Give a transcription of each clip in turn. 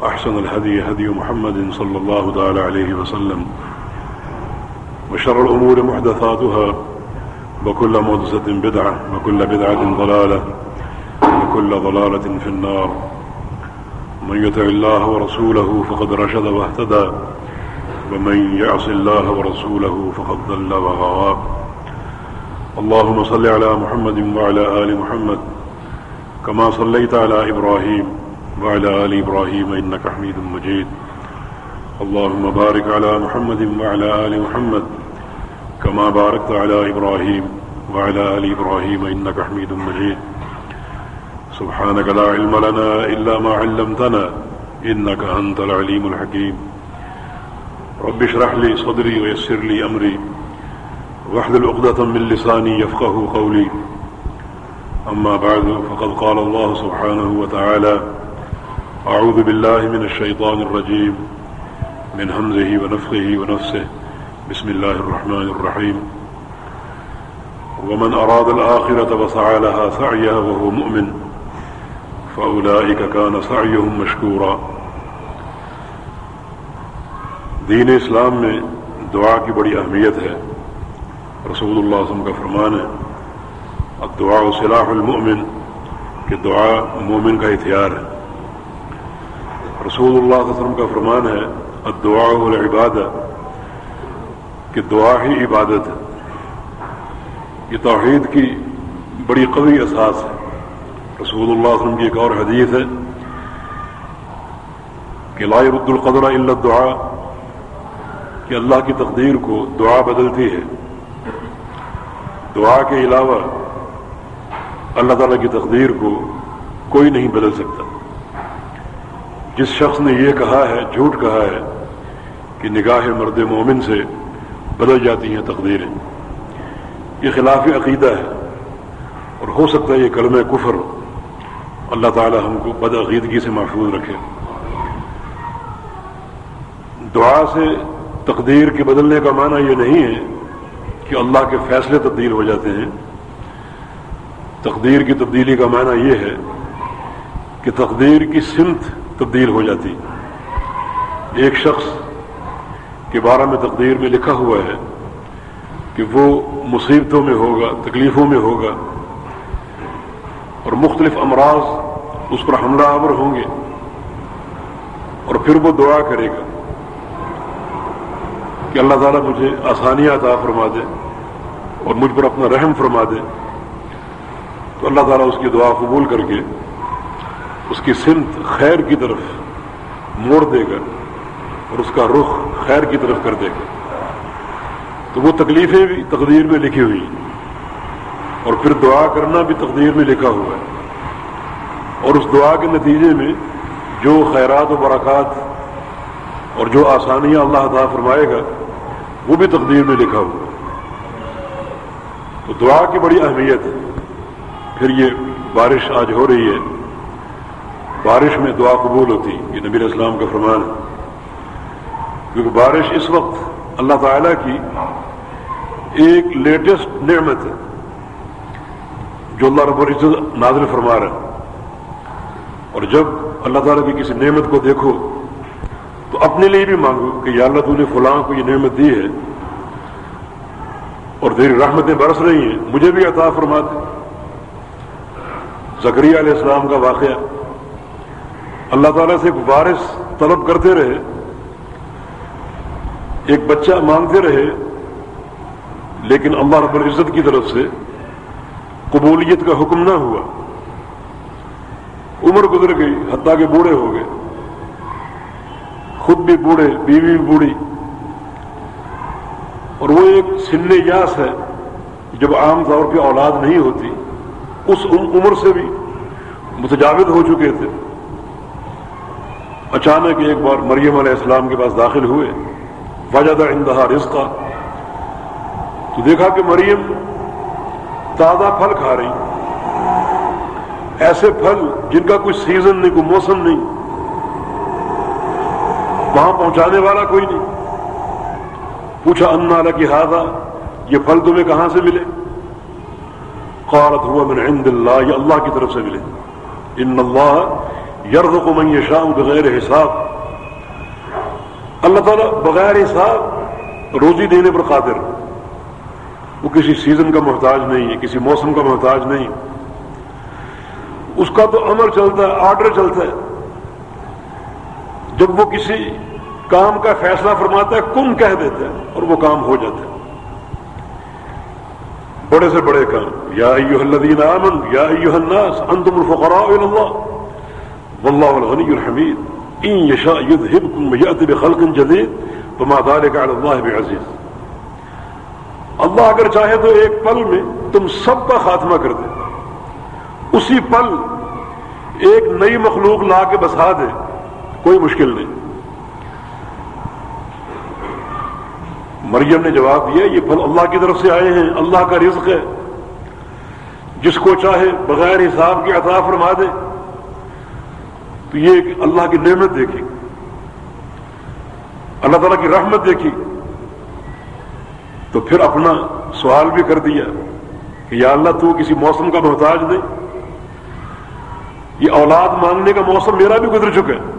وأحسن الهدي هدي محمد صلى الله تعالى عليه وسلم. وشر الأمور محدثاتها، وكل مدسة بدعة، وكل بدعة ضلالة، وكل ضلالة في النار. من يتع الله ورسوله فقد رشد واهتدى، ومن يعص الله ورسوله فقد ضل وغوى. اللهم صل على محمد وعلى آل محمد، كما صليت على إبراهيم. وعلى آل إبراهيم إنك حميد مجيد. اللهم بارك على محمد وعلى آل محمد كما باركت على إبراهيم وعلى آل إبراهيم إنك حميد مجيد. سبحانك لا علم لنا إلا ما علمتنا إنك أنت العليم الحكيم. رب اشرح لي صدري ويسر لي أمري. واحلل عقدة من لساني يفقه قولي. أما بعد، فقد قال الله سبحانه وتعالى أعوذ بالله من الشيطان الرجيم، من همزه ونفخه ونفسه. بسم الله الرحمن الرحيم. ومن أراد الآخرة وسعى لها سعيها وهو مؤمن، فأولئك كان سعيهم مشكورا. دین اسلام میں دعا کی بڑی اہمیت ہے۔ رسول اللہ علیہ وسلم کا فرمان ہے اب دعا و صلاح المؤمن، کہ دعا مومن کا ہتھیار ہے۔ رسول اللہ علیہ وسلم کا فرمان ہے الدعا العبادت کہ دعا ہی عبادت ہے یہ توحید کی بڑی قوی احساس ہے رسول اللہ علیہ وسلم کی ایک اور حدیث ہے کہ لا رد القدر الا دعا کہ اللہ کی تقدیر کو دعا بدلتی ہے دعا کے علاوہ اللہ تعالیٰ کی تقدیر کو کوئی نہیں بدل سکتا جس شخص نے یہ کہا ہے، جھوٹ کہا ہے کہ نگاہ مرد مومن سے بدل جاتی ہیں تقدیریں۔ یہ خلاف عقیدہ ہے اور ہو سکتا ہے یہ کلمہ کفر اللہ تعالی ہم کو بد عقیدگی سے محفوظ رکھے۔ دعا سے تقدیر کے بدلنے کا معنی یہ نہیں ہے کہ اللہ کے فیصلے تبدیل ہو جاتے ہیں۔ تقدیر کی تبدیلی کا معنی یہ ہے کہ تقدیر کی سمت تبدیل ہو جاتی۔ ایک شخص کے بارے میں تقدیر میں لکھا ہوا ہے کہ وہ مصیبتوں میں ہوگا، تکلیفوں میں ہوگا اور مختلف امراض اس پر حملہ آور ہوں گے اور پھر وہ دعا کرے گا کہ اللہ تعالیٰ مجھے آسانیاں عطا فرما دے اور مجھ پر اپنا رحم فرما دے۔ تو اللہ تعالیٰ اس کی دعا قبول کر کے اس کی سمت خیر کی طرف موڑ دے گا اور اس کا رخ خیر کی طرف کر دے گا۔ تو وہ تکلیفیں بھی تقدیر میں لکھی ہوئی اور پھر دعا کرنا بھی تقدیر میں لکھا ہوا ہے۔ اور اس دعا کے نتیجے میں جو خیرات و برکات اور جو آسانیاں اللہ تعالیٰ فرمائے گا، وہ بھی تقدیر میں لکھا ہوا ہے۔ تو دعا کی بڑی اہمیت ہے۔ پھر یہ بارش آج ہو رہی ہے۔ بارش میں دعا قبول ہوتی، یہ نبی اسلام کا فرمان ہے۔ کیونکہ بارش اس وقت اللہ تعالیٰ کی ایک لیٹسٹ نعمت ہے، جو اللہ رب العزت نازل فرما رہا ہے۔ اور جب اللہ تعالیٰ کی کسی نعمت کو دیکھو، تو اپنے لیے بھی مانگو کہ یا اللہ تو نے فلاں کو یہ نعمت دی ہے، اور تیری رحمتیں برس رہی ہیں، مجھے بھی عطا فرما دے۔ زکریہ علیہ السلام کا واقعہ اللہ تعالیٰ سے ایک وارث طلب کرتے رہے، ایک بچہ مانگتے رہے، لیکن اللہ رب العزت کی طرف سے قبولیت کا حکم نہ ہوا۔ عمر گزر گئی، حتیٰ کہ بوڑھے ہو گئے۔ خود بھی بوڑھے، بیوی بھی بوڑھی۔ اور وہ ایک سن یاس ہے، جب عام طور پہ اولاد نہیں ہوتی، اس عمر سے بھی متجاوز ہو چکے تھے۔ اچانک ایک بار مریم علیہ السلام کے پاس داخل ہوئے۔ وجد اندہا رزقہ تو دیکھا کہ مریم تازہ پھل کھا رہی۔ ایسے پھل جن کا کوئی سیزن نہیں، کوئی موسم نہیں۔ وہاں پہنچانے والا کوئی نہیں۔ پوچھا، انا لکی ہاضا یہ پھل تمہیں کہاں سے ملے؟ قالت، ہوا من عند اللہ، یہ اللہ کی طرف سے ملے۔ ان اللہ یرزق من یشاء بغیر حساب. اللہ تعالیٰ بغیر حساب روزی دینے پر قادر. وہ کسی سیزن کا محتاج نہیں ہے کسی موسم کا محتاج نہیں. اس کا تو عمل چلتا ہے آرڈر چلتا ہے. جب وہ کسی کام کا فیصلہ فرماتا ہے، کن کہہ دیتا ہے اور وہ کام ہو جاتا ہے. بڑے سے بڑے کام. یا ایوہ الذین آمن یا ایوہ الناس، انتم الفقراء اللہ. واللہ الغنی الحمید ان یشاء یذہبکم یأتی بخلق جدید فما ذالک علی اللہ بعزیز اللہ اگر چاہے تو ایک پل میں تم سب کا خاتمہ کر دے. اسی پل ایک نئی مخلوق لا کے بسا دے. کوئی مشکل نہیں. مریم نے جواب دیا، یہ پھل اللہ کی طرف سے آئے ہیں، اللہ کا رزق ہے. جس کو چاہے بغیر حساب کی عطا فرما دے. تو یہ اللہ کی نعمت دیکھی، اللہ تعالیٰ کی رحمت دیکھی۔ تو پھر اپنا سوال بھی کر دیا کہ یا اللہ تو کسی موسم کا محتاج نہیں؟ یہ اولاد مانگنے کا موسم میرا بھی گزر چکا ہے۔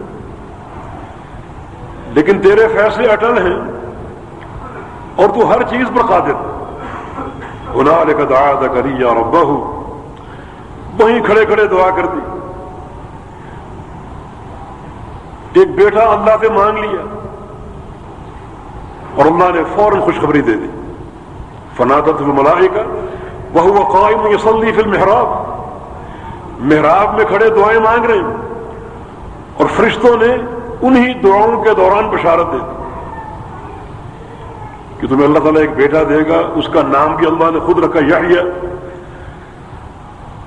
لیکن تیرے فیصلے اٹل ہیں اور تو ہر چیز پر قادر۔ گنا لے کا دعا تھا کری یا وہیں کھڑے کھڑے دعا کر دی۔ ایک بیٹا اللہ سے مانگ لیا اور اللہ نے فوراً خوشخبری دے دی۔ فنادت ملائے کا وہ قائم یسلی فی المحراب۔ محراب میں کھڑے دعائیں مانگ رہے ہیں اور فرشتوں نے انہی دعاؤں کے دوران بشارت دے دی۔ کہ تمہیں اللہ تعالیٰ ایک بیٹا دے گا، اس کا نام بھی اللہ نے خود رکھا یا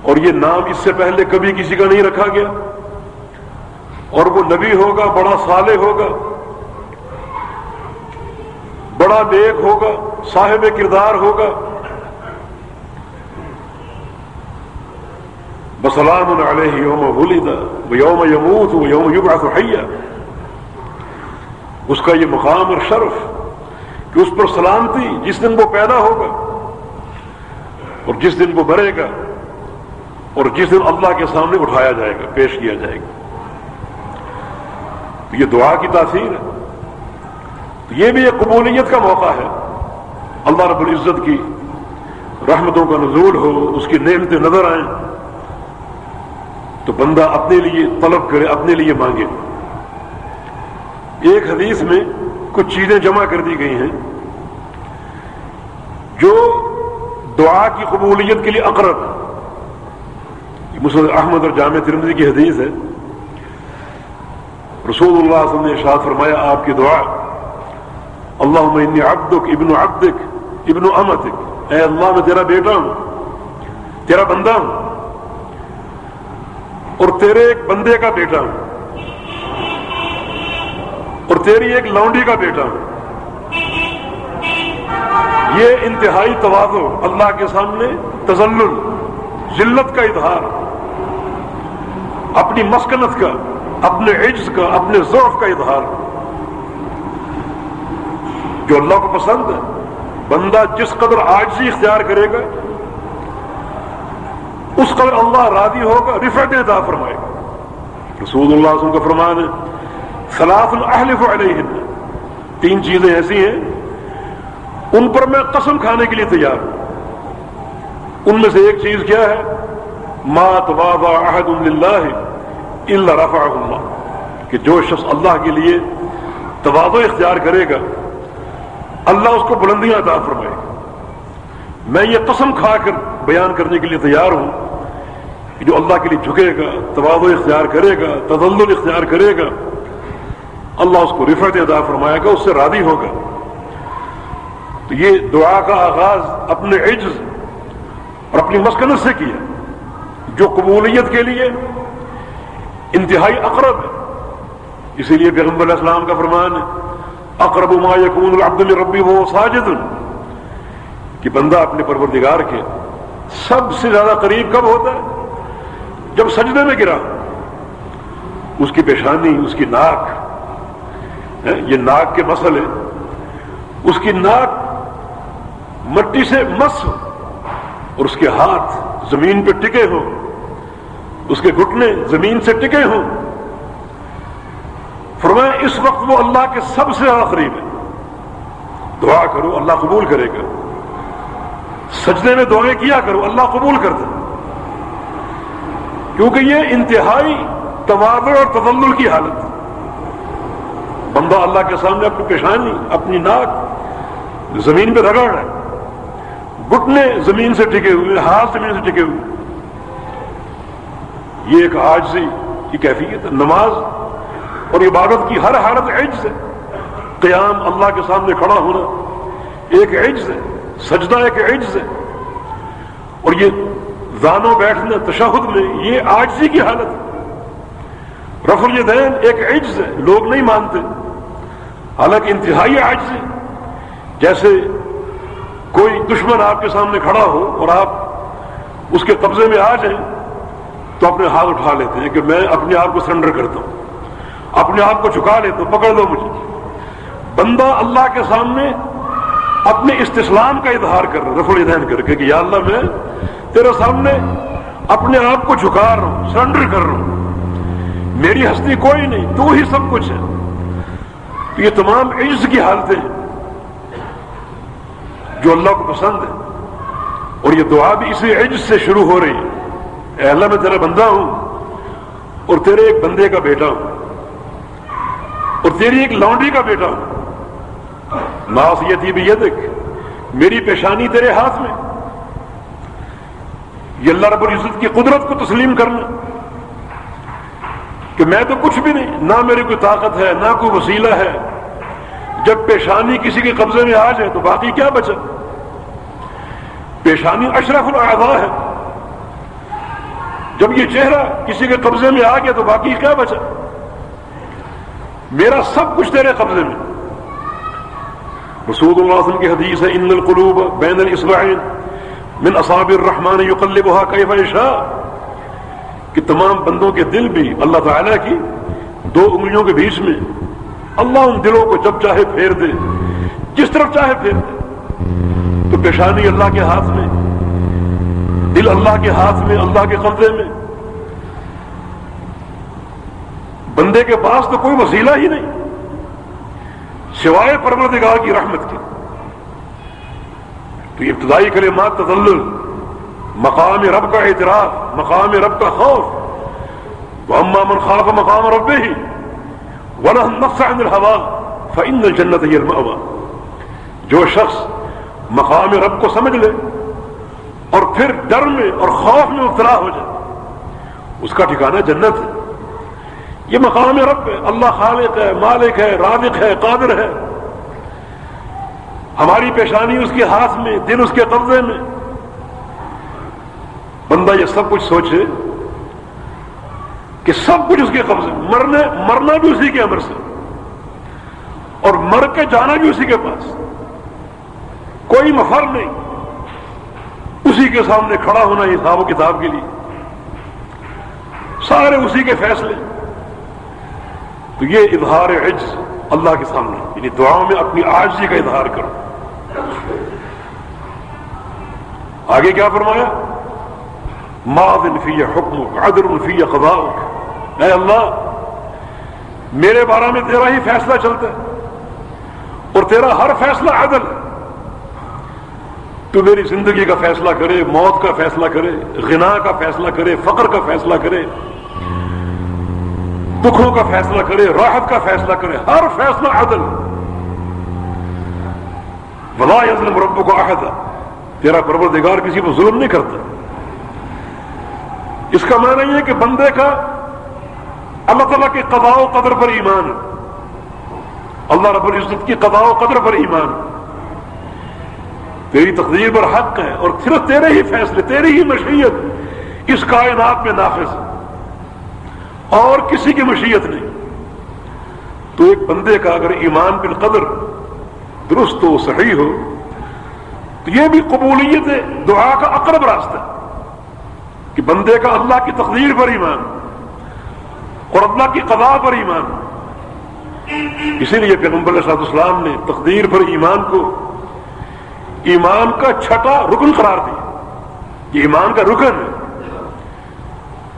اور یہ نام اس سے پہلے کبھی کسی کا نہیں رکھا گیا۔ اور وہ نبی ہوگا، بڑا صالح ہوگا، بڑا نیک ہوگا، صاحب کردار ہوگا۔ بسلام علیہ یوم ولیدہ وہ یوم یموت وہ یوم یوبا حیا۔ اس کا یہ مقام اور شرف کہ اس پر سلامتی جس دن وہ پیدا ہوگا اور جس دن وہ مرے گا اور جس دن اللہ کے سامنے اٹھایا جائے گا، پیش کیا جائے گا۔ تو یہ دعا کی تاثیر ہے۔ تو یہ بھی ایک قبولیت کا موقع ہے۔ اللہ رب العزت کی رحمتوں کا نزول ہو، اس کی نعمتیں نظر آئیں۔ تو بندہ اپنے لیے طلب کرے، اپنے لیے مانگے۔ ایک حدیث میں کچھ چیزیں جمع کر دی گئی ہیں۔ جو دعا کی قبولیت کے لیے اقرب۔ مسلم احمد اور جامع ترمزی کی حدیث ہے۔ رسول اللہ صلی اللہ علیہ وسلم نے ارشاد فرمایا، آپ کی دعا اللہ انی عبدک ابن عبدک ابن امتک، اے اللہ میں تیرا بیٹا ہوں، تیرا بندہ ہوں، اور تیرے ایک بندے کا بیٹا ہوں، اور تیری ایک لونڈی کا بیٹا ہوں۔ یہ انتہائی توازو اللہ کے سامنے تزل ذلت کا اظہار، اپنی مسکنت کا۔ اپنے عجز کا، اپنے ضعف کا اظہار۔ جو اللہ کو پسند ہے، بندہ جس قدر آجزی اختیار کرے گا، اس قدر اللہ راضی ہوگا، رفعت عطا فرمائے گا۔ رسول اللہ علیہ وسلم کا فرمان ہے خلاف الحلف علیہ تین چیزیں ایسی ہیں، ان پر میں قسم کھانے کے لیے تیار ہوں۔ ان میں سے ایک چیز کیا ہے؟ ما تبابا عہد اللہ اللہ رفع اللہ کہ جو شخص اللہ کے لیے توازو اختیار کرے گا، اللہ اس کو بلندیاں عطا فرمائے گا۔ میں یہ قسم کھا کر بیان کرنے کے لیے تیار ہوں کہ جو اللہ کے لیے جھکے گا توازو اختیار کرے گا تزل اختیار کرے گا، اللہ اس کو رفت ادا فرمائے گا، اس سے راضی ہوگا۔ تو یہ دعا کا آغاز اپنے عجز اور اپنی مسکنت سے کیا۔ جو قبولیت کے لیے انتہائی اقرب۔ ہے اسی لیے پیغمبر علیہ السلام کا فرمان ہے، اقرب ما یکون العبد ربی وہ ساجد، کہ بندہ اپنے پروردگار کے سب سے زیادہ قریب کب ہوتا ہے؟ جب سجدے میں گرا، اس کی پیشانی، اس کی ناک یہ ناک کے مسئلے، اس کی ناک مٹی سے مس ہو اور اس کے ہاتھ زمین پہ ٹکے ہوں اس کے گھٹنے زمین سے ٹکے ہوں۔ فرمایا، اس وقت وہ اللہ کے سب سے زیادہ قریب ہے دعا کرو، اللہ قبول کرے گا۔ سجدے میں دعائیں کیا کرو، اللہ قبول کر دے۔ کیونکہ یہ انتہائی توادر اور تدل کی حالت بندہ اللہ کے سامنے اپنی پیشانی، اپنی ناک زمین پہ رگڑ رہا ہے۔ گھٹنے زمین سے ٹکے ہوئے، ہاتھ زمین سے ٹکے ہوئے۔ یہ ایک آج سے کی کیفیت ہے، نماز اور عبادت کی ہر حالت عجز ہے۔ قیام اللہ کے سامنے کھڑا ہونا ایک عجز ہے، سجدہ ایک عجز ہے۔ اور یہ زانوں بیٹھنا، تشہد میں یہ آجزی کی حالت ہے۔ رف الدین ایک عجز ہے، لوگ نہیں مانتے۔ حالانکہ انتہائی عجز ہے۔ جیسے کوئی دشمن آپ کے سامنے کھڑا ہو اور آپ اس کے قبضے میں آ جائیں تو اپنے ہاتھ اٹھا لیتے ہیں کہ میں اپنے آپ کو سرنڈر کرتا ہوں۔ اپنے آپ کو جھکا لیتا ہوں پکڑ دو مجھے۔ بندہ اللہ کے سامنے اپنے استسلام کا اظہار کر رہا رف الدین کر کے کہ یا اللہ میں تیرے سامنے اپنے آپ کو جھکا رہا ہوں، سرنڈر کر رہا ہوں۔ میری ہستی کوئی نہیں، تو ہی سب کچھ ہے۔ یہ تمام عز کی حالتیں ہیں جو اللہ کو پسند ہے اور یہ دعا بھی اسی عجز سے شروع ہو رہی ہے۔ اے اللہ، میں تیرا بندہ ہوں اور تیرے ایک بندے کا بیٹا ہوں اور تیری ایک لانڈی کا بیٹا ہوں۔ ناسیتی بھی یہ دیکھ میری پیشانی تیرے ہاتھ میں۔ یہ اللہ رب العزت کی قدرت کو تسلیم کرنا کہ میں تو کچھ بھی نہیں، نہ میری کوئی طاقت ہے، نہ کوئی وسیلہ ہے۔ جب پیشانی کسی کے قبضے میں آ جائے تو باقی کیا بچا؟ پیشانی اشرف الاعضاء ہے۔ جب یہ چہرہ کسی کے قبضے میں آ گیا تو باقی کیا بچا؟ میرا سب کچھ تیرے قبضے میں۔ رسول اللہ علیہ وسلم کی حدیث ہے، ان القلوب بین الاسبعین من اصاب الرحمن یقلبها کیف یشاء کہ تمام بندوں کے دل بھی اللہ تعالی کی دو انگلیوں کے بیچ میں اللہ ان دلوں کو جب چاہے پھیر دے، جس طرف چاہے پھیر دے۔ تو پیشانی اللہ کے ہاتھ میں دل اللہ کے ہاتھ میں، اللہ کے قبضے میں۔ بندے کے پاس تو کوئی وسیلہ ہی نہیں۔ سوائے پروردگار کی رحمت کی تو ابتدائی کرے ماں تدل مقام رب کا اعتراف، مقام رب کا خوف۔ وہ من خواب مقام رب ہی عن الحوا فن جنت المأوى۔ جو شخص مقام رب کو سمجھ لے اور پھر ڈر میں اور خوف میں مبتلا ہو جائے۔ اس کا ٹھکانہ جنت ہے۔ یہ مقام رب ہے۔ اللہ خالق ہے، مالک ہے رابق ہے، قادر ہے۔ ہماری پیشانی اس کے ہاتھ میں، دل اس کے قبضے میں۔ بندہ یہ سب کچھ سوچے کہ سب کچھ اس کے قبضے مرنے، مرنا بھی اسی کے امر سے۔ اور مر کے جانا بھی اسی کے پاس۔ کوئی مفر نہیں۔ اسی کے سامنے کھڑا ہونا حساب و کتاب کے لیے۔ سارے اسی کے فیصلے۔ تو یہ اظہار عجز اللہ کے سامنے یعنی دعاؤں میں اپنی آجزی کا اظہار کرو۔ آگے کیا فرمایا؟ معذن فی حکم عدر فی قضاء اے اللہ، میرے بارے میں تیرا ہی فیصلہ چلتا ہے اور تیرا ہر فیصلہ عدل ہے۔ تو میری زندگی کا فیصلہ کرے، موت کا فیصلہ کرے، غنا کا فیصلہ کرے، فقر کا فیصلہ کرے، دکھوں کا فیصلہ کرے، راحت کا فیصلہ کرے، ہر فیصلہ عدل۔ بلا یزلم ربو کو عہد تیرا پروردگار کسی کو ظلم نہیں کرتا۔ اس کا معنی یہ کہ بندے کا اللہ تعالیٰ کے قضاء و قدر پر ایمان اللہ رب العزت کی قضاء و قدر پر ایمان تیری تقدیر پر حق ہے اور صرف تیرے ہی فیصلے، تیری ہی مشیت اس کائنات میں نافذ ہے۔ اور کسی کی مشیت نہیں۔ تو ایک بندے کا اگر ایمان بالقدر درست ہو، صحیح ہو، تو یہ بھی قبولیت دعا کا اقرب راستہ کہ بندے کا اللہ کی تقدیر پر ایمان اور اللہ کی قضاء پر ایمان۔ اسی لیے پیغمبر صاحب اسلام نے تقدیر پر ایمان کو ایمان کا چھٹا رکن قرار دیا۔ یہ ایمان کا رکن۔ ہے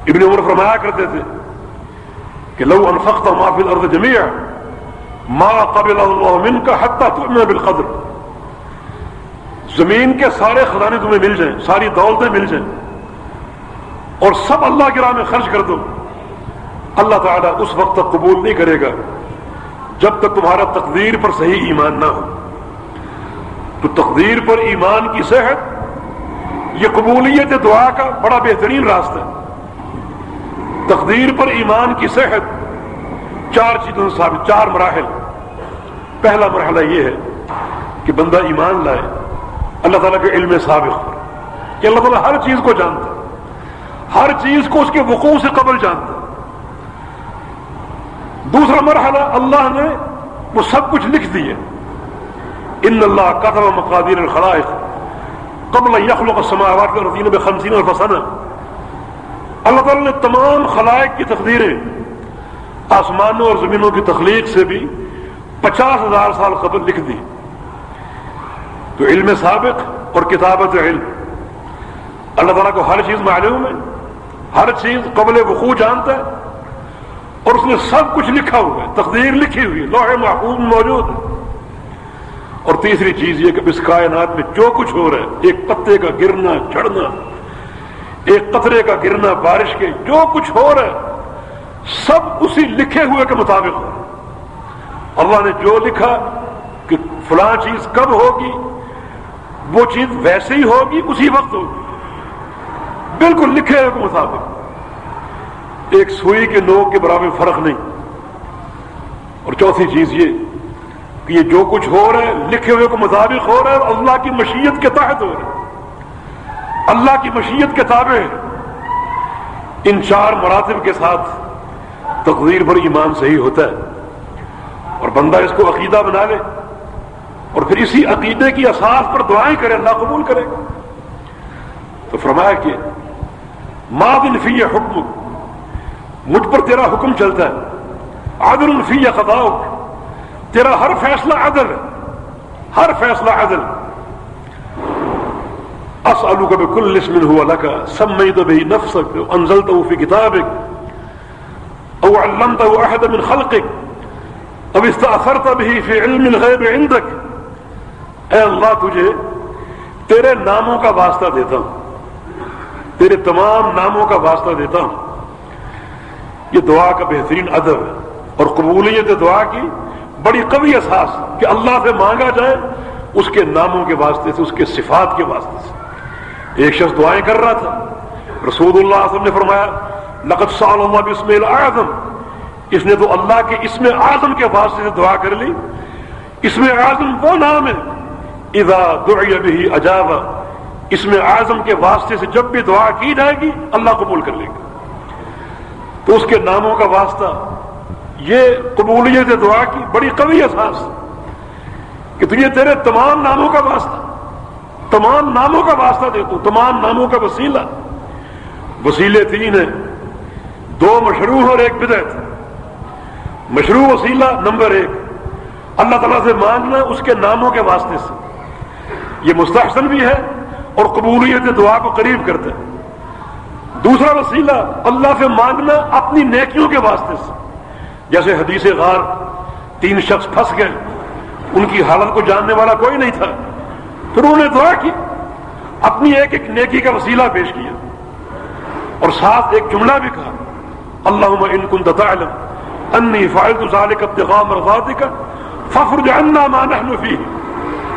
ابن عمر فرمایا کرتے تھے کہ لو انفقت ما فی الارض جميعا ما قبل اللہ منك حتى تؤمن بالقدر۔ زمین کے سارے خزانے تمہیں مل جائیں، ساری دولتیں مل جائیں۔ اور سب اللہ کی راہ میں خرچ کر دو۔ اللہ تعالیٰ اس وقت تک قبول نہیں کرے گا جب تک تمہارا تقدیر پر صحیح ایمان نہ ہو۔ تو تقدیر پر ایمان کی صحت، یہ قبولیت دعا کا بڑا بہترین راستہ ہے۔ تقدیر پر ایمان کی صحت چار چیزوں سے ثابت، چار مراحل۔ پہلا مرحلہ یہ ہے کہ بندہ ایمان لائے، اللہ تعالیٰ کے علم سابق پر کہ اللہ تعالیٰ ہر چیز کو جانتا ہر چیز کو اس کے وقوع سے قبل جانتا دوسرا مرحلہ، اللہ نے وہ سب کچھ لکھ دیے ان اللہ قطر مقادیر الخلائق. قبل یخلق السماوات والارضین بخمسین الفسنہ اللہ تعالیٰ نے تمام خلائق کی تقدیریں آسمانوں اور زمینوں کی تخلیق سے بھی پچاس ہزار سال قبل لکھ دی. تو علم سابق اور کتابت علم. اللہ تعالیٰ کو ہر چیز معلوم ہے، ہر چیز قبل وقوع جانتا ہے اور اس نے سب کچھ لکھا ہوا ہے، تقدیر لکھی ہوئی لوہے محفوظ موجود ہے۔ اور تیسری چیز یہ کہ اس کائنات میں جو کچھ ہو رہا ہے، ایک پتے کا گرنا، چڑھنا، ایک قطرے کا گرنا بارش کے جو کچھ ہو رہا ہے، سب اسی لکھے ہوئے کے مطابق ہو اللہ نے جو لکھا کہ فلاں چیز کب ہوگی، وہ چیز ویسے ہی ہوگی، اسی وقت ہوگی۔ بالکل لکھے ہوئے کے مطابق۔ ایک سوئی کے نوک کے برابر فرق نہیں۔ اور چوتھی چیز یہ کہ یہ جو کچھ ہو رہا ہے، لکھے ہوئے کے مطابق ہو رہا ہے اللہ کی مشیت کے تحت ہو رہا ہے۔ اللہ کی مشیت کے تابع ان چار مراتب کے ساتھ تقدیر پر ایمان صحیح ہوتا ہے۔ اور بندہ اس کو عقیدہ بنا لے۔ اور پھر اسی عقیدے کی اساس پر دعائیں کرے، اللہ قبول کرے۔ گا تو فرمایا کہ ماں بن فی حکم مجھ پر تیرا حکم چلتا ہے۔ عدل فی خطاؤ تیرا ہر فیصلہ عدل ہر فیصلہ عدل۔ اسألك بكل اسم هو لك، سميت به نفسك وانزلته في كتابك او علمته احد من خلقك او استأثرت به في علم الغيب عندك۔ اے اللہ، تجھے تیرے ناموں کا واسطہ دیتا ہوں۔ تیرے تمام ناموں کا واسطہ دیتا ہوں۔ یہ دعا کا بہترین ادب ہے اور قبولیت دعا کی بڑی قوی احساس کہ اللہ سے مانگا جائے اس کے ناموں کے واسطے سے، اس کے صفات کے واسطے سے۔ ایک شخص دعائیں کر رہا تھا۔ رسول اللہ علیہ وسلم نے فرمایا لقت سال اللہ بسم اعظم اس نے تو اللہ کے اسم اعظم کے واسطے سے دعا کر لی۔ اسم اعظم وہ نام ہے۔ اذا دعی به اجابا۔ اسم اعظم کے واسطے سے جب بھی دعا کی جائے گی، اللہ قبول کر لے گا۔ تو اس کے ناموں کا واسطہ یہ قبولیت دعا کی بڑی قوی احساس کہ تجھے تیرے تمام ناموں کا واسطہ، تمام ناموں کا واسطہ دے تو، تمام ناموں کا وسیلہ۔ وسیلے تین ہیں۔ دو مشروع اور ایک بدعت۔ مشروع وسیلہ نمبر ایک۔ اللہ تعالیٰ سے مانگنا اس کے ناموں کے واسطے سے۔ یہ مستحسن بھی ہے اور قبولیت دعا کو قریب کرتا ہے۔ دوسرا وسیلہ، اللہ سے مانگنا اپنی نیکیوں کے واسطے سے۔ جیسے حدیث غار تین شخص پھنس گئے، ان کی حالت کو جاننے والا کوئی نہیں تھا۔ پھر انہوں نے دعا کی، اپنی ایک ایک نیکی کا وسیلہ پیش کیا۔ اور ساتھ ایک جملہ بھی کہا اللہ ان کن تعلم، انی فائد ذالک ابتغاء مرضاتک فخرج عنا ما نحن فيه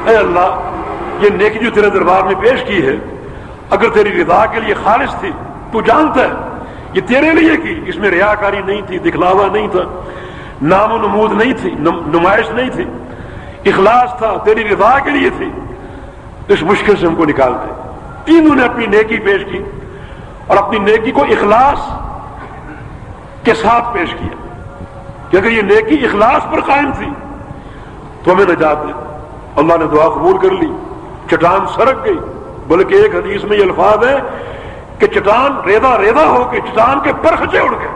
اے اللہ، یہ نیکی جو تیرے دربار میں پیش کی ہے، اگر تیری رضا کے لیے خالص تھی، تو جانتا ہے یہ تیرے لیے کی؟ اس میں ریاکاری نہیں تھی، دکھلاوا نہیں تھا، نام و نمود نہیں تھی نمائش نہیں تھی، اخلاص تھا، تیری رضا کے لیے تھی۔ اس مشکل سے ہم کو نکال دے۔ تینوں نے اپنی نیکی پیش کی اور اپنی نیکی کو اخلاص کے ساتھ پیش کیا۔ کہ اگر یہ نیکی اخلاص پر قائم تھی تو ہمیں نجات دے۔ اللہ نے دعا قبول کر لی، چٹان سرک گئی، بلکہ ایک حدیث میں یہ الفاظ ہے کہ چٹان ریدا ریدا ہو کے چٹان کے پرخچے اڑ گئے۔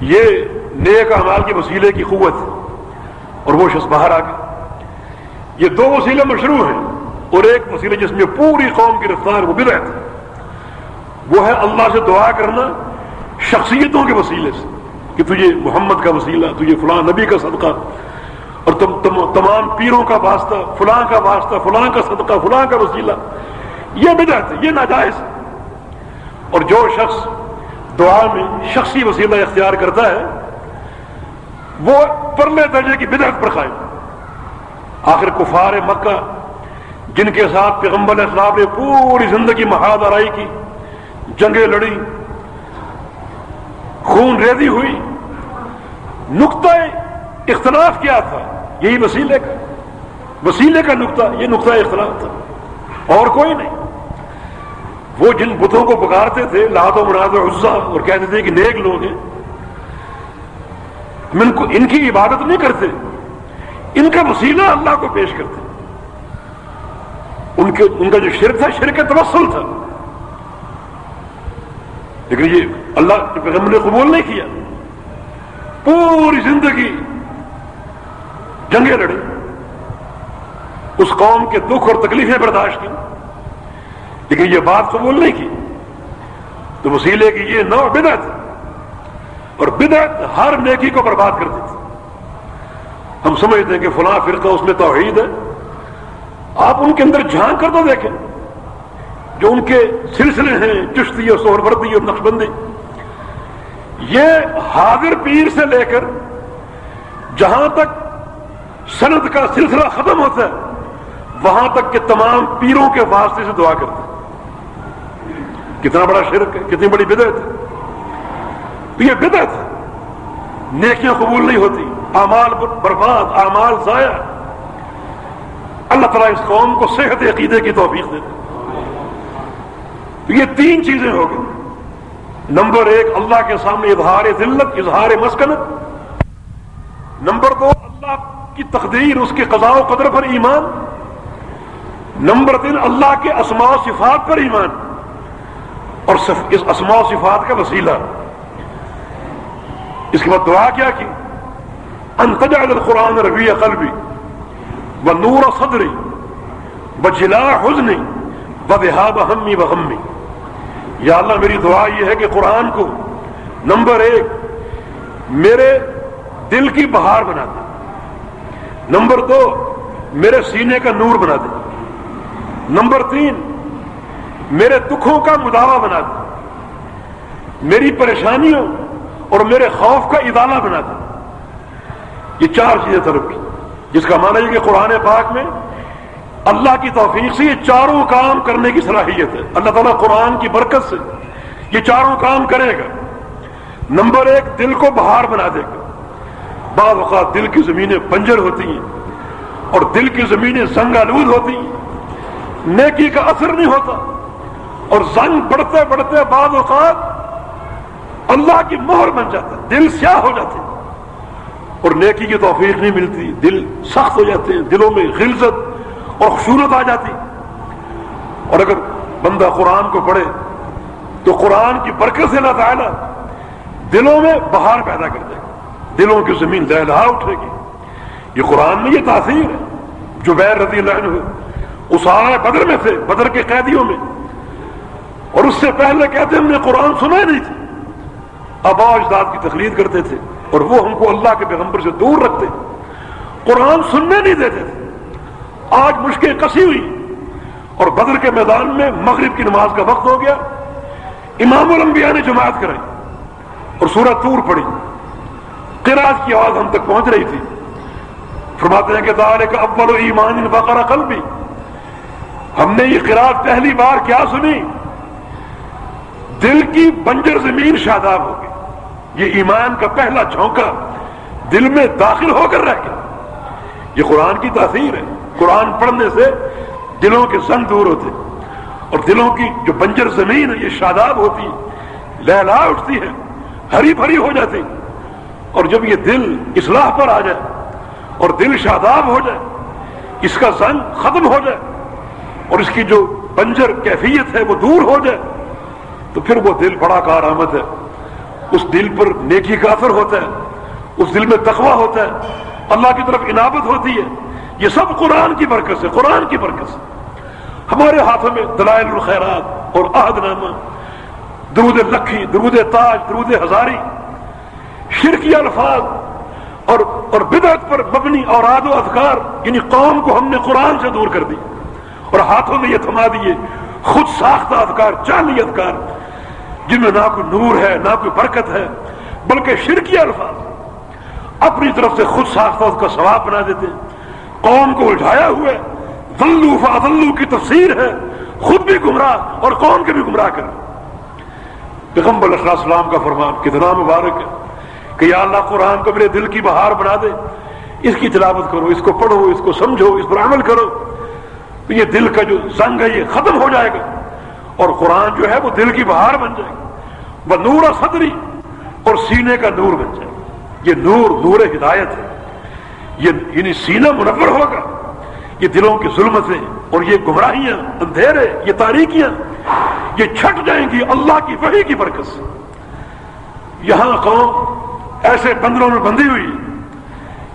یہ نیک امال کے وسیلے کی قوت اور وہ شخص باہر آ گئے یہ دو وسیلے مشروع ہیں اور ایک وسیلے جس میں پوری قوم کی رفتار وہ بھی رہتی وہ ہے اللہ سے دعا کرنا شخصیتوں کے وسیلے سے کہ تجھے محمد کا وسیلہ، تجھے فلاں نبی کا صدقہ اور تم تم تمام پیروں کا واسطہ، فلاں کا واسطہ، فلاں کا صدقہ، فلاں کا وسیلہ۔ یہ بدعت ہے، یہ ناجائز اور جو شخص دعا میں شخصی وسیلہ اختیار کرتا ہے، وہ پرلے درجے کی بدعت پر قائم آخر کفار مکہ، جن کے ساتھ پیغمبر اسلام نے پوری زندگی محاد آرائی کی، جنگیں لڑی خون ریزی ہوئی نقطۂ اختلاف کیا تھا، یہی وسیلے کا وسیلے کا نقطہ، یہ نقطہ اختلاف تھا۔ اور کوئی نہیں۔ وہ جن بتوں کو پکارتے تھے لات و مراد عزا، اور کہتے تھے کہ نیک لوگ ہیں۔ ہم ان کو ان کی عبادت نہیں کرتے، ان کا وسیلہ اللہ کو پیش کرتے۔ ان کے، ان کا جو شرک تھا، شرک تبسل تھا۔ لیکن یہ اللہ پیغمبر نے قبول نہیں کیا۔ پوری زندگی جنگیں لڑی اس قوم کے دکھ اور تکلیفیں برداشت کی لیکن یہ بات قبول نہیں کی۔ تو وسیلے کی یہ نو بدعت۔ اور بدعت ہر نیکی کو برباد کر دیتی۔ ہم سمجھتے ہیں کہ فلاں فرقہ اس میں توحید ہے۔ آپ ان کے اندر جھانک کر تو دیکھیں۔ جو ان کے سلسلے ہیں، چشتی اور سور وردی اور نقش بندی یہ حاضر پیر سے لے کر جہاں تک سند کا سلسلہ ختم ہوتا ہے، وہاں تک کہ تمام پیروں کے واسطے سے دعا کرتے کتنا بڑا شرک ہے، کتنی بڑی بدعت ہے۔ تو یہ بدعت نیکیاں قبول نہیں ہوتی، اعمال برباد، اعمال ضائع۔ اللہ تعالیٰ اس قوم کو صحت عقیدے کی توفیق دیتے تو یہ تین چیزیں ہو گئی نمبر ایک، اللہ کے سامنے اظہار ذلت، اظہار مسکنت۔ نمبر دو، اللہ کی تقدیر، اس کے قضاء و قدر پر ایمان۔ نمبر تین، اللہ کے اسماء و صفات پر ایمان۔ اور اس اسماء و صفات کا وسیلہ۔ اس کے بعد دعا کیا کی؟ انتجا القرآن ربیع قلبی و نور صدری بجلا حزنی بدہاب ہمی و ہمی یا اللہ، میری دعا یہ ہے کہ قرآن کو نمبر ایک میرے دل کی بہار بنا دے۔ نمبر دو میرے سینے کا نور بنا دے۔ نمبر تین میرے دکھوں کا مداوع بنا دے میری پریشانیوں اور میرے خوف کا ادالہ بنا دے یہ چار چیزیں طرف کی، جس کا معنی ہے کہ قرآن پاک میں اللہ کی توفیق سے یہ چاروں کام کرنے کی صلاحیت ہے۔ اللہ تعالیٰ قرآن کی برکت سے یہ چاروں کام کرے گا۔ نمبر ایک، دل کو بہار بنا دے گا۔ بعض اوقات دل کی زمینیں بنجر ہوتی ہیں اور دل کی زمینیں زنگ آلود ہوتی ہیں۔ نیکی کا اثر نہیں ہوتا۔ اور زنگ بڑھتے بڑھتے بعض اوقات اللہ کی مہر بن جاتا ہے، دل سیاہ ہو جاتے ہیں اور نیکی کی توفیق نہیں ملتی، دل سخت ہو جاتے ہیں، دلوں میں غلزت اور خصورت آ جاتی۔ اور اگر بندہ قرآن کو پڑھے تو قرآن کی برکت سے اللہ تعالیٰ دلوں میں بہار پیدا کر دے گا۔ دلوں کی زمین لہلا اٹھے گی۔ یہ قرآن میں یہ تاثیر ہے۔ جو بیر رضی اللہ عنہ اس آئے بدر میں تھے، بدر کے قیدیوں میں۔ اور اس سے پہلے کہتے ہم نے قرآن سنا ہی نہیں تھا۔ ابا اجداد کی تقلید کرتے تھے اور وہ ہم کو اللہ کے پیغمبر سے دور رکھتے۔ قرآن سننے نہیں دیتے تھے۔ آج مشکل کسی ہوئی۔ اور بدر کے میدان میں مغرب کی نماز کا وقت ہو گیا۔ امام الانبیاء نے جماعت کرائی اور سورت تور پڑی قراج کی آواز ہم تک پہنچ رہی تھی۔ فرماتے ہیں کہ دار کا اول و ایمان بقرا کل بھی ہم نے یہ قرآن پہلی بار کیا سنی؟ دل کی بنجر زمین شاداب ہو گئی۔ یہ ایمان کا پہلا جھونکا دل میں داخل ہو کر رہ گیا۔ یہ قرآن کی تاثیر ہے۔ قرآن پڑھنے سے دلوں کے سنگ دور ہوتے اور دلوں کی جو بنجر زمین ہے، یہ شاداب ہوتی ہے۔ لہلا اٹھتی ہے۔ ہری بھری ہو جاتی اور جب یہ دل اصلاح پر آ جائے اور دل شاداب ہو جائے، اس کا زنگ ختم ہو جائے اور اس کی جو بنجر کیفیت ہے، وہ دور ہو جائے تو پھر وہ دل بڑا کارآمد ہے۔ اس دل پر نیکی کا اثر ہوتا ہے۔ اس دل میں تقوی ہوتا ہے۔ اللہ کی طرف عنابت ہوتی ہے۔ یہ سب قرآن کی برکت سے، قرآن کی برکت سے۔ ہمارے ہاتھوں میں دلائل الخیرات اور عہد نامہ درود لکھی، درود تاج، درود ہزاری، شرکی الفاظ اور اور بدعت پر مبنی اور آد و اذکار یعنی قوم کو ہم نے قرآن سے دور کر دی۔ اور ہاتھوں میں یہ تھما دیے، خود ساختہ اذکار چالی اذکار جن میں نہ کوئی نور ہے، نہ کوئی برکت ہے، بلکہ شرکی الفاظ۔ اپنی طرف سے خود ساختہ اس کا ثواب بنا دیتے قوم کو الجھایا ہوئے ذلو فاضلو کی تفسیر ہے۔ خود بھی گمراہ اور قوم کے بھی گمراہ کر پیغمبر علیہ السلام کا فرمان کتنا مبارک ہے کہ یا اللہ قرآن کو میرے دل کی بہار بنا دے۔ اس کی تلاوت کرو، اس کو پڑھو، اس کو سمجھو، اس پر عمل کرو۔ تو یہ دل کا جو زنگ ہے، یہ ختم ہو جائے گا۔ اور قرآن جو ہے وہ دل کی بہار بن جائے گا وہ نور صدری اور سینے کا نور بن جائے گا یہ نور نور ہدایت ہے۔ یہ یعنی سینہ منور ہوگا۔ یہ دلوں کی ظلمتیں اور یہ گمراہیاں، اندھیرے، یہ تاریکیاں، یہ چھٹ جائیں گی۔ اللہ کی وحی کی برکت سے۔ یہاں قوم ایسے بندروں میں بندھی ہوئی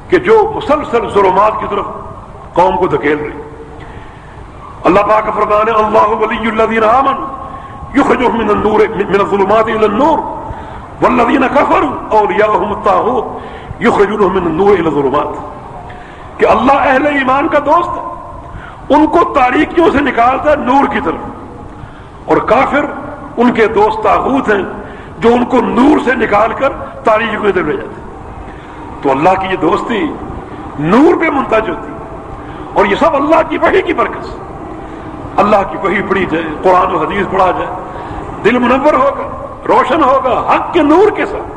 کہ جو مسلسل ظلمات کی طرف قوم کو دھکیل رہی۔ اللہ پاک فرمان اللہ ولی الذین آمن یخرجهم من النور، من الظلمات الى النور، والذین کفروا اولیاءهم الطاغوت یخرجونهم من النور الى الظلمات۔ کہ اللہ اہل ایمان کا دوست ہے، ان کو تاریکیوں سے نکالتا ہے نور کی طرف۔ اور کافر ان کے دوست تاغوت ہیں جو ان کو نور سے نکال کر تاریخ کو ادھر لے جاتے تو اللہ کی یہ دوستی نور پہ منتج ہوتی اور یہ سب اللہ کی وحی کی برکت اللہ کی وحی پڑھی جائے، قرآن و حدیث پڑھا جائے۔ دل منور ہوگا، روشن ہوگا، حق کے نور کے ساتھ۔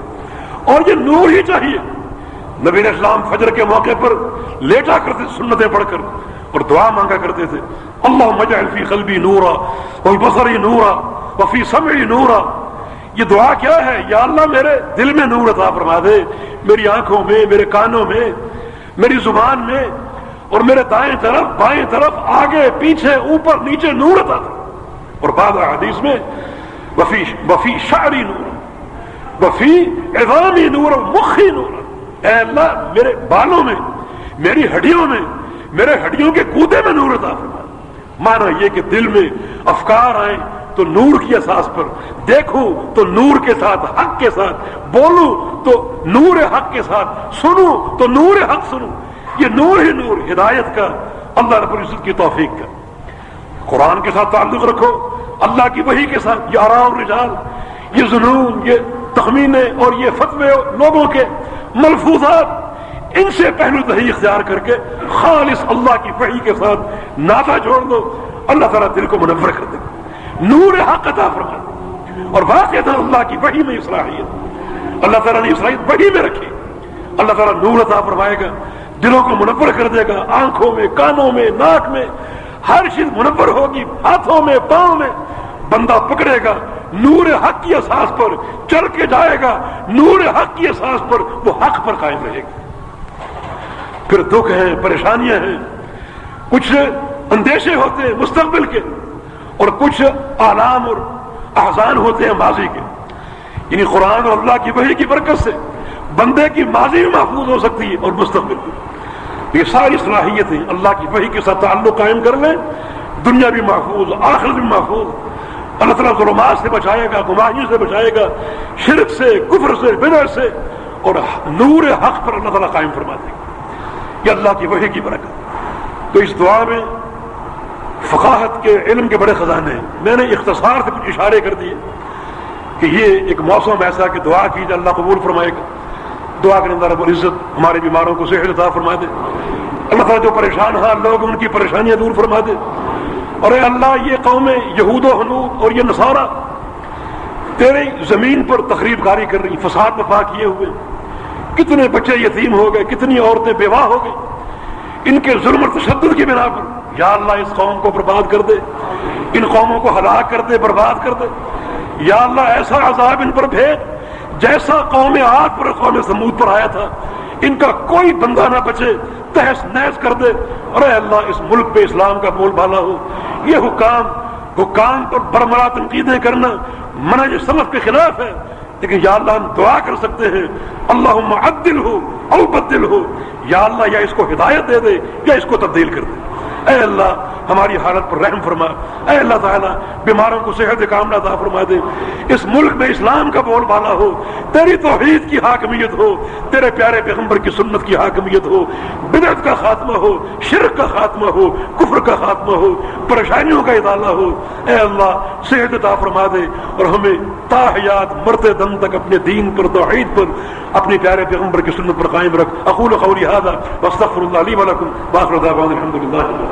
اور یہ نور ہی چاہیے۔ نبی اسلام فجر کے موقع پر لیٹا کرتے سنتیں پڑھ کر، اور دعا مانگا کرتے تھے۔ اللہ مجعل فی قلبی نورا وفی نورا وفی سمعی نورا۔ یہ دعا کیا ہے؟ یا اللہ، میرے دل میں نور عطا فرما دے۔ میری آنکھوں میں، میرے کانوں میں، میری زبان میں اور میرے دائیں طرف، بائیں طرف، آگے، پیچھے، اوپر، نیچے نور عطا اور بعد حدیث میں، وفی وفی شعری نور، وفی عظامی نور، مخی نور۔ اے اللہ، میرے بالوں میں، میری ہڈیوں میں، میرے ہڈیوں کے کودے میں نور عطا فرما۔ مانا یہ کہ دل میں افکار آئیں تو نور کی اساس پر۔ دیکھوں تو نور کے ساتھ، حق کے ساتھ۔ بولوں تو نور حق کے ساتھ۔ سنوں تو نور حق سنوں یہ نور ہی نور، ہدایت کا۔ اللہ رب العزت کی توفیق کا۔ قرآن کے ساتھ تعلق رکھو۔ اللہ کی وحی کے ساتھ، یہ آرام رجال، یہ جنون یہ تخمینے اور یہ فتوے لوگوں کے ملفوظات، ان سے پہلو دہی اختیار کر کے خالص اللہ کی وحی کے ساتھ ناتا جوڑ دو۔ اللہ تعالیٰ دل کو منور کر دے۔ نور حق عطا فرما اور واقع اللہ کی وحی میں صلاحیت اللہ تعالیٰ نے صلاحیت وحی میں رکھی۔ اللہ تعالیٰ نور عطا فرمائے گا۔ دلوں کو منور کر دے گا، آنکھوں میں، کانوں میں، ناک میں۔ ہر چیز منور ہوگی، ہاتھوں میں، پاؤں میں۔ بندہ پکڑے گا، نور حق کی احساس پر چل کے جائے گا۔ نور حق کی احساس پر وہ حق پر قائم رہے گا۔ پھر دکھ ہیں، پریشانیاں ہیں۔ کچھ اندیشے ہوتے ہیں مستقبل کے، اور کچھ آلام اور احسان ہوتے ہیں ماضی کے۔ یعنی قرآن اور اللہ کی وحی کی برکت سے۔ بندے کی ماضی بھی محفوظ ہو سکتی ہے اور مستقبل بھی۔ یہ ساری صلاحیتیں اللہ کی وحی کے ساتھ تعلق قائم کر لیں۔ دنیا بھی محفوظ آخر بھی محفوظ۔ اللہ تعالیٰ ظلمات سے بچائے گا گماہیوں سے بچائے گا۔ شرک سے، کفر سے، بدر سے۔ اور نور حق پر اللہ تعالیٰ قائم فرما دے گا یہ اللہ کی وحی کی برکت۔ تو اس دعا میں فقاہت کے علم کے بڑے خزانے ہیں۔ میں نے اختصار سے کچھ اشارے کر دیے کہ یہ ایک موسم ایسا کہ دعا کی جائے اللہ قبول فرمائے گا۔ دعا کے اندر رب العزت ہمارے بیماروں کو صحت عطا فرما دے۔ اللہ تعالیٰ جو پریشان ہاں لوگ ان کی پریشانیاں دور فرما دے۔ اور اے اللہ، یہ قومیں یہود و حنود اور یہ نصارہ تیرے زمین پر تقریب کاری کر رہی، فساد پا کیے ہوئے۔ کتنے بچے یتیم ہو گئے، کتنی عورتیں بیواہ ہو گئی ان کے ظلم اور تشدد کی بنا پر یا اللہ، اس قوم کو برباد کر دے۔ ان قوموں کو ہلاک کر دے، برباد کر دے۔ یا اللہ، ایسا عذاب ان پر بھیج جیسا قوم آگ پر قوم سمود پر آیا تھا، ان کا کوئی بندہ نہ بچے تحس نحس کر دے۔ ارے اللہ، اس ملک پہ اسلام کا بول بالا ہو۔ یہ حکام حکام پر برمرا تنقیدیں کرنا منج سلف کے خلاف ہے۔ لیکن یا اللہ، ہم دعا کر سکتے ہیں۔ اللہ معدل ہو او بدل ہو یا اللہ، یا اس کو ہدایت دے دے، یا اس کو تبدیل کر دے۔ اے اللہ، ہماری حالت پر رحم فرما۔ اے اللہ تعالیٰ، بیماروں کو صحت کام عطا فرما دے۔ اس ملک میں اسلام کا بول بالا ہو، تیری توحید کی حاکمیت ہو، تیرے پیارے پیغمبر کی سنت کی حاکمیت ہو۔ بدعت کا خاتمہ ہو، شرک کا خاتمہ ہو، کفر کا خاتمہ ہو، پریشانیوں کا اطالہ ہو۔ اے اللہ، صحت عطا فرما دے اور ہمیں تاحیات مرتے دم تک اپنے دین پر، توحید پر، اپنے پیارے پیغمبر کی سنت پر قائم رکھ۔ اقول قولی هذا واستغفر الله لي ولكم. واخر دعوانا الحمد لله